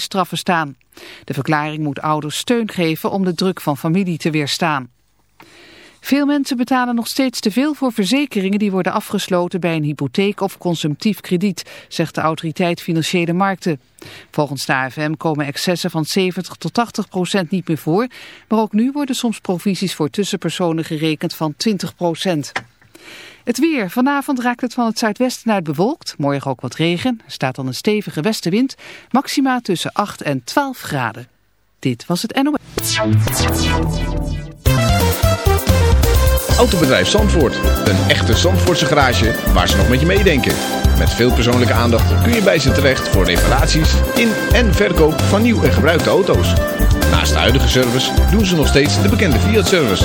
straffen staan. De verklaring moet ouders steun geven om de druk van familie te weerstaan. Veel mensen betalen nog steeds te veel voor verzekeringen die worden afgesloten bij een hypotheek of consumptief krediet, zegt de autoriteit Financiële Markten. Volgens de AFM komen excessen van 70 tot 80 procent niet meer voor, maar ook nu worden soms provisies voor tussenpersonen gerekend van 20 procent. Het weer. Vanavond raakt het van het zuidwesten uit bewolkt. Morgen ook wat regen. Er staat dan een stevige westenwind. Maxima tussen 8 en 12 graden. Dit was het NOS. Autobedrijf Zandvoort. Een echte Zandvoortse garage waar ze nog met je meedenken. Met veel persoonlijke aandacht kun je bij ze terecht voor reparaties in en verkoop van nieuw en gebruikte auto's. Naast de huidige service doen ze nog steeds de bekende Fiat-service.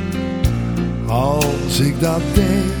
als ik dat deed?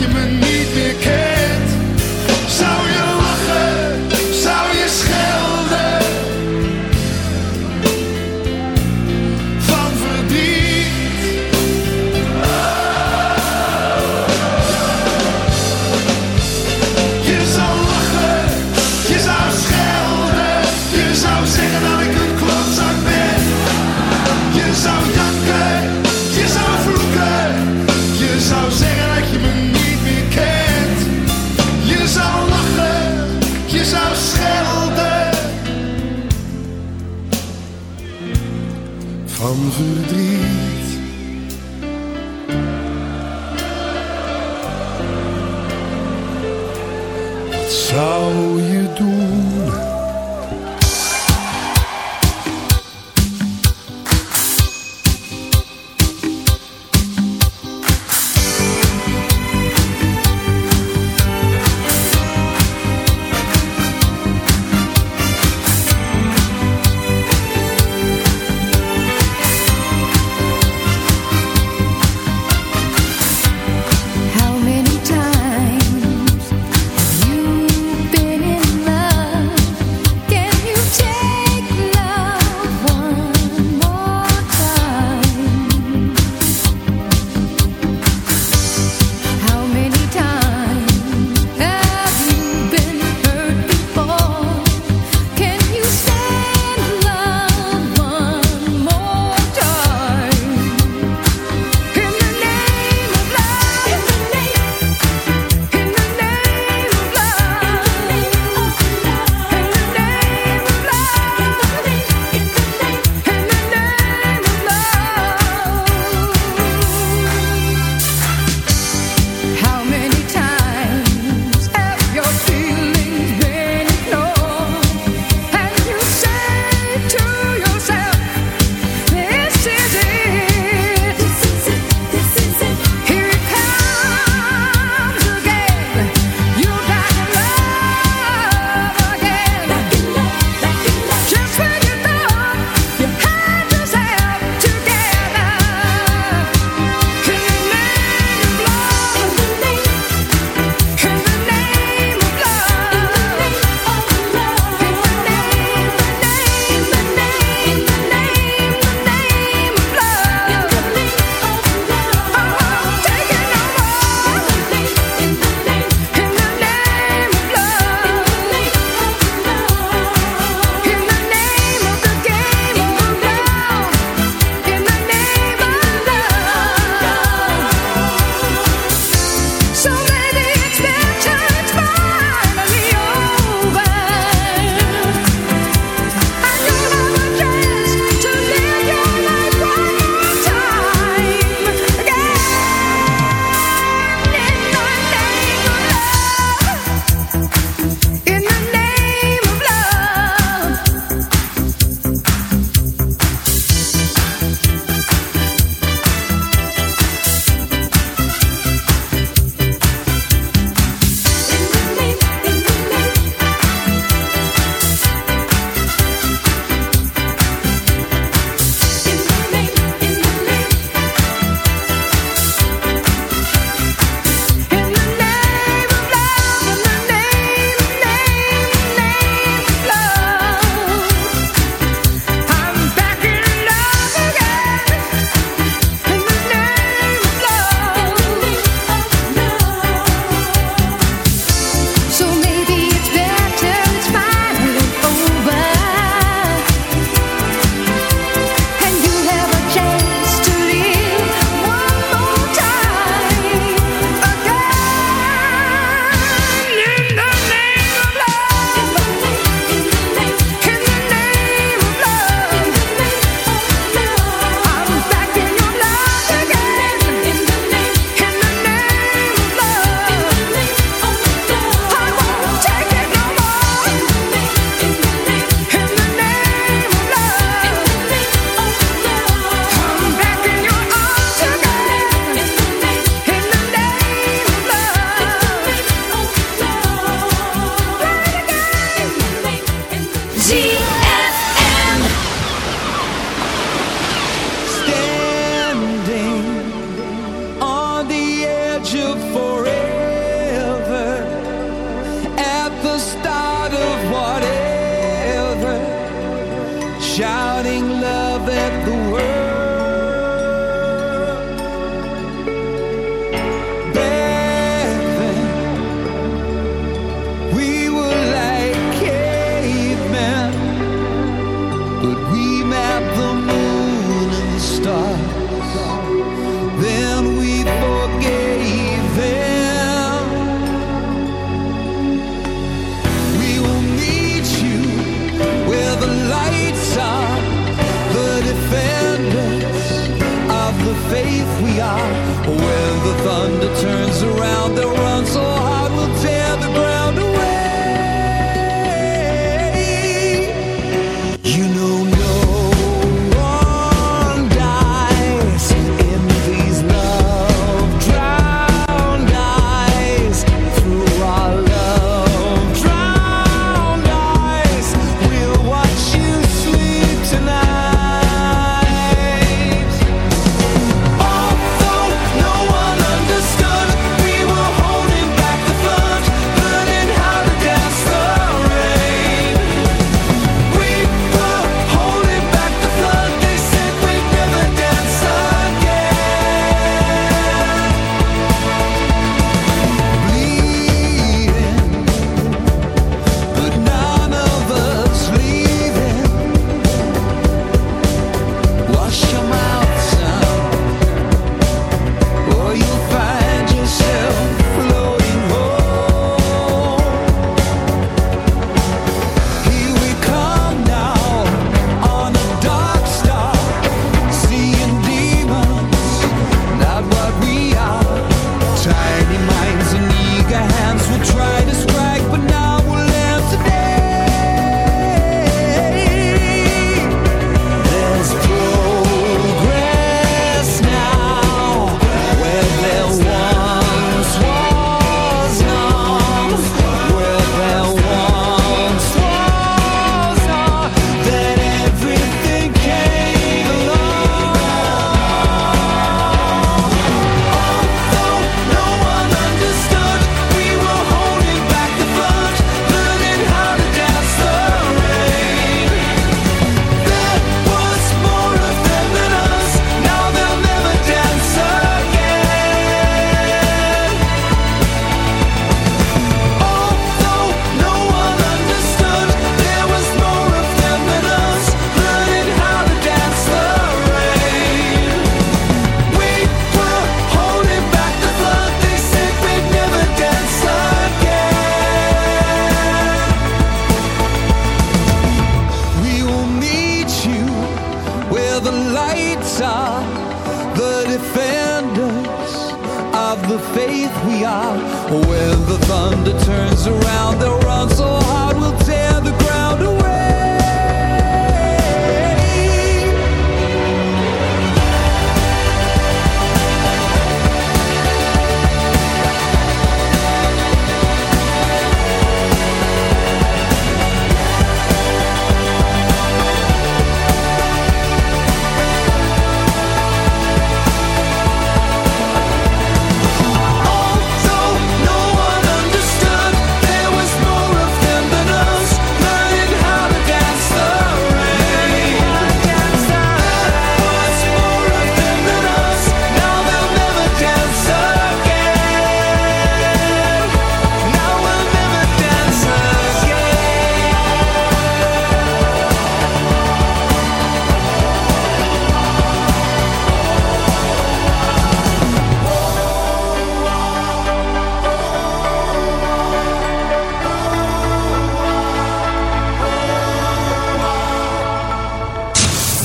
document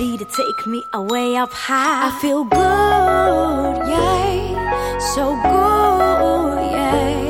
ready to take me away up high. I feel good, yeah, so good, yeah.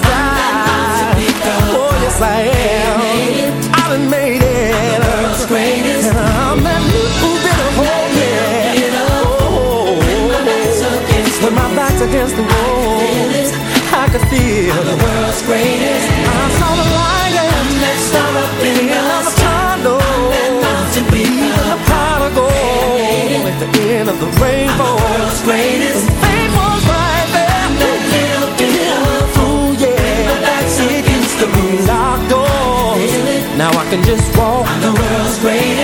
sky. Oh, yes, I am. I done made it. The world's greatest. And I'm that little bit of hope, yeah. When my back's against the wall, I could feel the world's greatest. I saw the light and that star up in the tunnel. Even the pot of gold at the end of the rainbow. The world's greatest. Can just walk. I'm the world's greatest.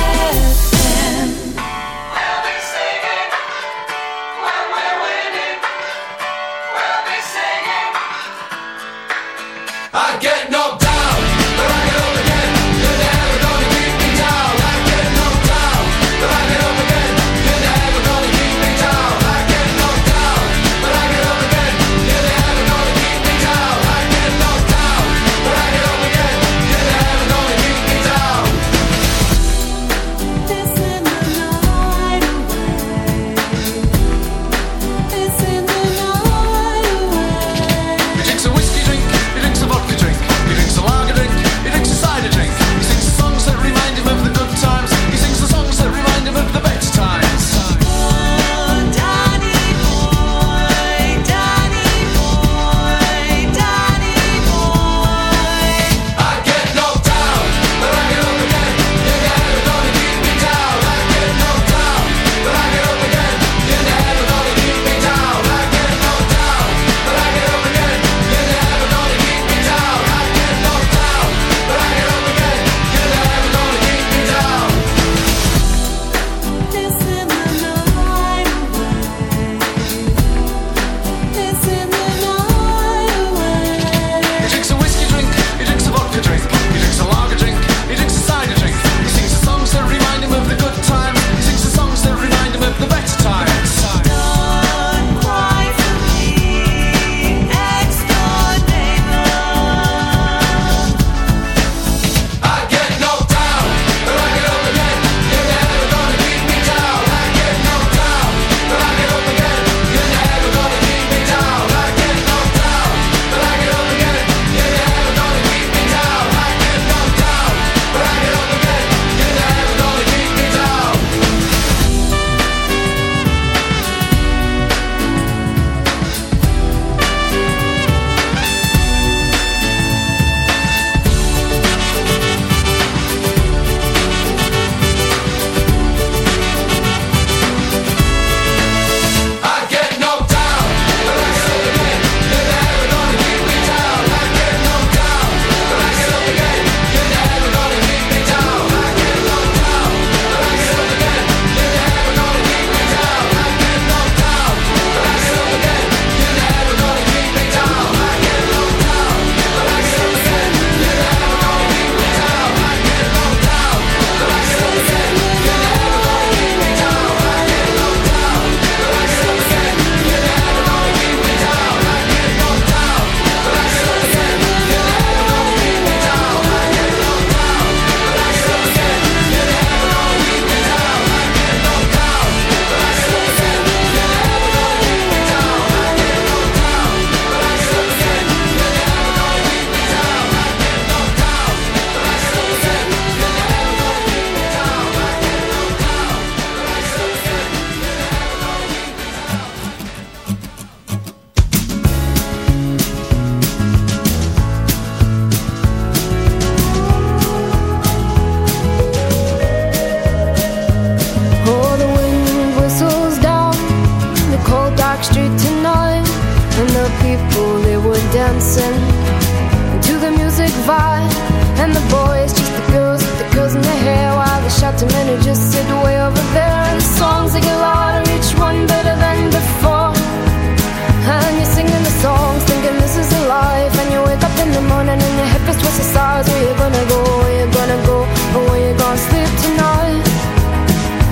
to the music vibe and the boys, just the girls with the girls in their hair while the shot men who just sit way over there and the songs they get louder, each one better than before. And you're singing the songs, thinking this is a life, and you wake up in the morning and your head is towards the stars. Where you gonna go? Where you gonna go? Or where you gonna sleep tonight?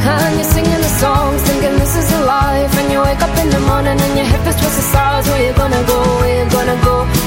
And you're singing the songs, thinking this is a life, and you wake up in the morning and your head is towards the stars. Where you gonna go? Where you gonna go?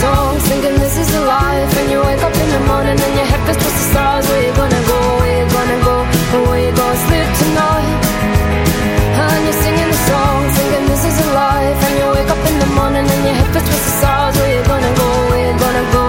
soul Thinking this is the life. And you wake up in the morning And your head goes towards the stars. Where you gonna go, where you gonna go? And where you gonna sleep tonight? And you're singing the song Thinking this is the life. And you wake up in the morning And your head goes towards the stars. Where you gonna go, where you gonna go?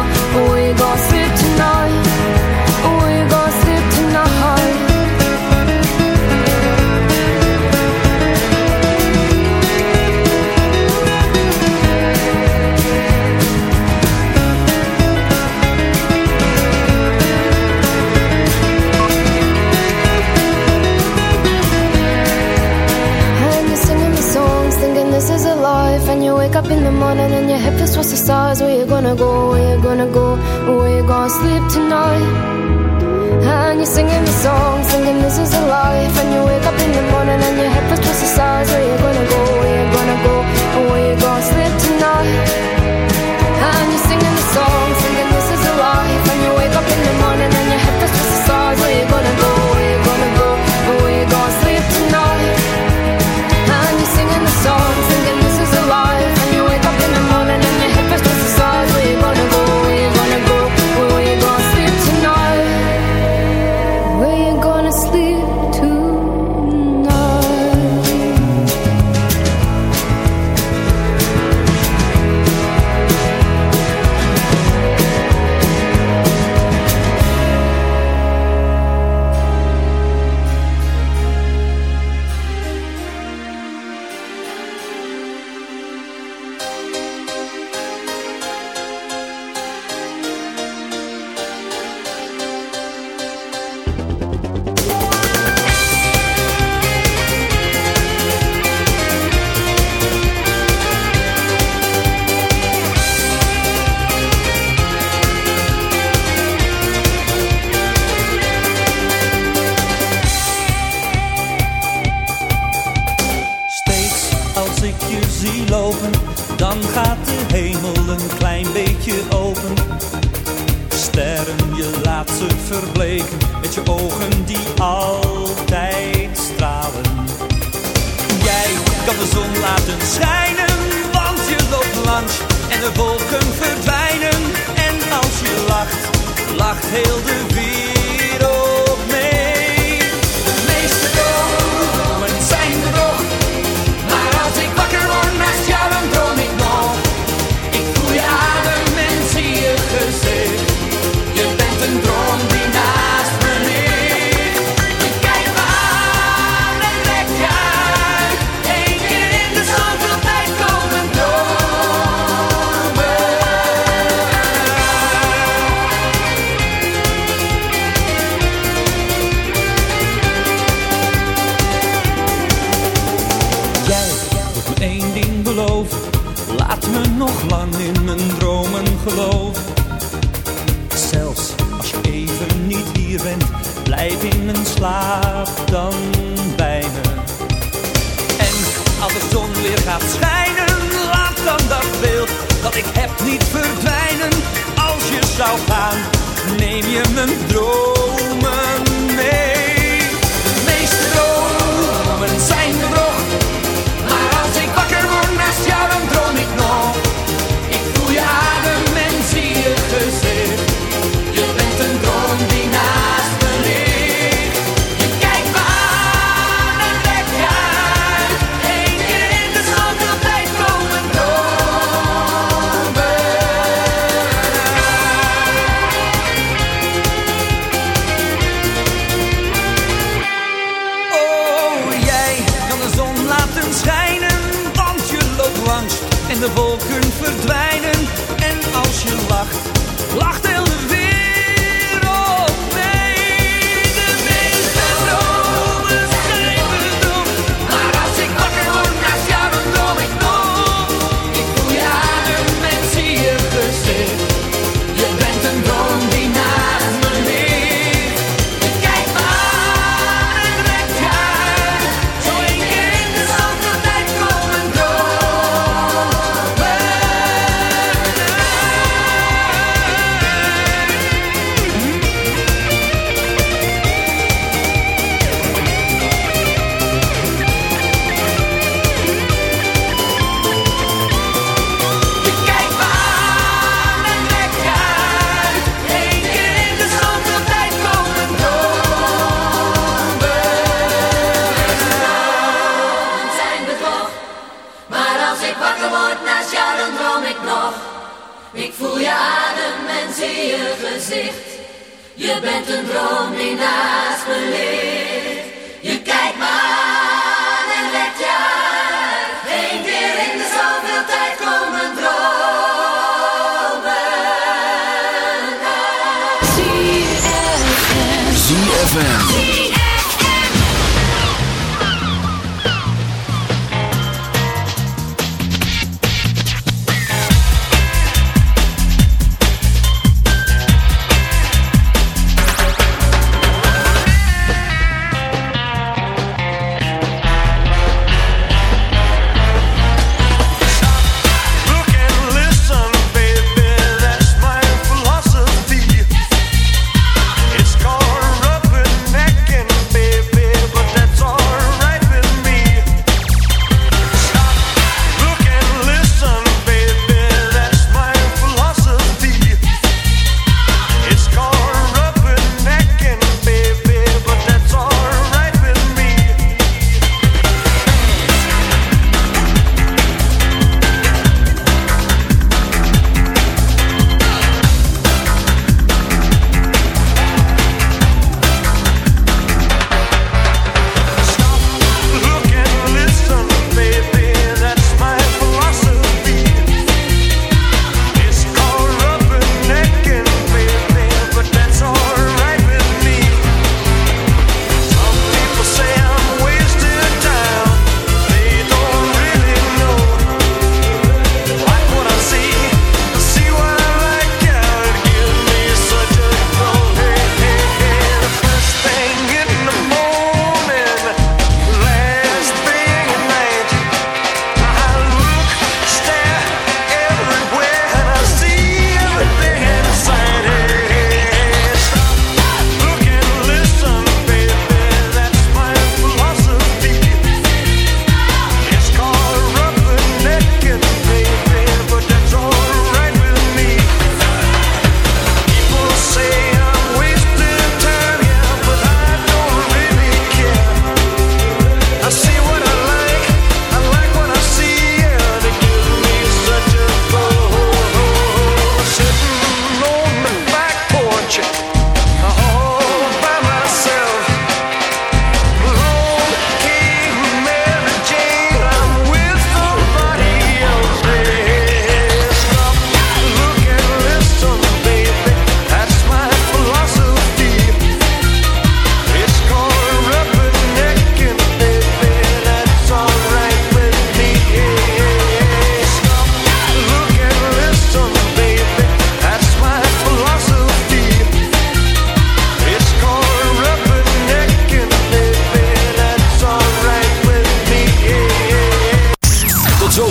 morning and your hip is towards the stars Where you gonna go, where you gonna go? Where you gonna sleep tonight? And you're singing the song, singing this is a life. And you wake up in the morning and your hip is towards the stars Where you gonna go, where you gonna go? Where you gonna sleep tonight? And you're singing the song.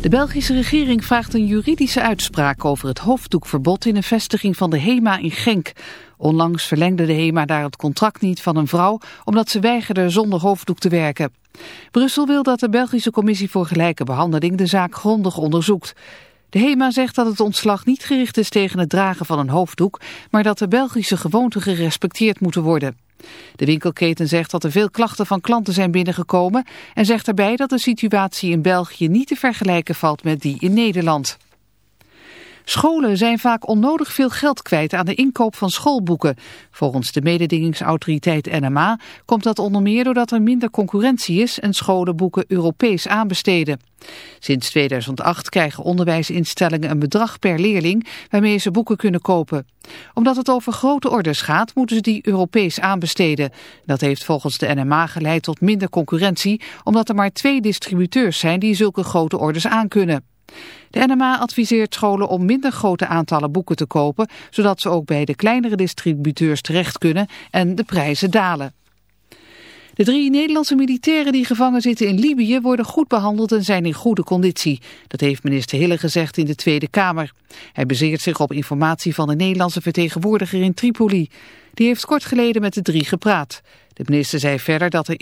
De Belgische regering vraagt een juridische uitspraak over het hoofddoekverbod in een vestiging van de HEMA in Genk. Onlangs verlengde de HEMA daar het contract niet van een vrouw omdat ze weigerde zonder hoofddoek te werken. Brussel wil dat de Belgische Commissie voor Gelijke Behandeling de zaak grondig onderzoekt. De HEMA zegt dat het ontslag niet gericht is tegen het dragen van een hoofddoek, maar dat de Belgische gewoonten gerespecteerd moeten worden. De winkelketen zegt dat er veel klachten van klanten zijn binnengekomen en zegt daarbij dat de situatie in België niet te vergelijken valt met die in Nederland. Scholen zijn vaak onnodig veel geld kwijt aan de inkoop van schoolboeken. Volgens de mededingingsautoriteit NMA komt dat onder meer doordat er minder concurrentie is en scholen boeken Europees aanbesteden. Sinds 2008 krijgen onderwijsinstellingen een bedrag per leerling waarmee ze boeken kunnen kopen. Omdat het over grote orders gaat, moeten ze die Europees aanbesteden. Dat heeft volgens de NMA geleid tot minder concurrentie, omdat er maar twee distributeurs zijn die zulke grote orders aankunnen. De NMA adviseert scholen om minder grote aantallen boeken te kopen, zodat ze ook bij de kleinere distributeurs terecht kunnen en de prijzen dalen. De drie Nederlandse militairen die gevangen zitten in Libië worden goed behandeld en zijn in goede conditie. Dat heeft minister Hille gezegd in de Tweede Kamer. Hij baseert zich op informatie van de Nederlandse vertegenwoordiger in Tripoli. Die heeft kort geleden met de drie gepraat. De minister zei verder dat er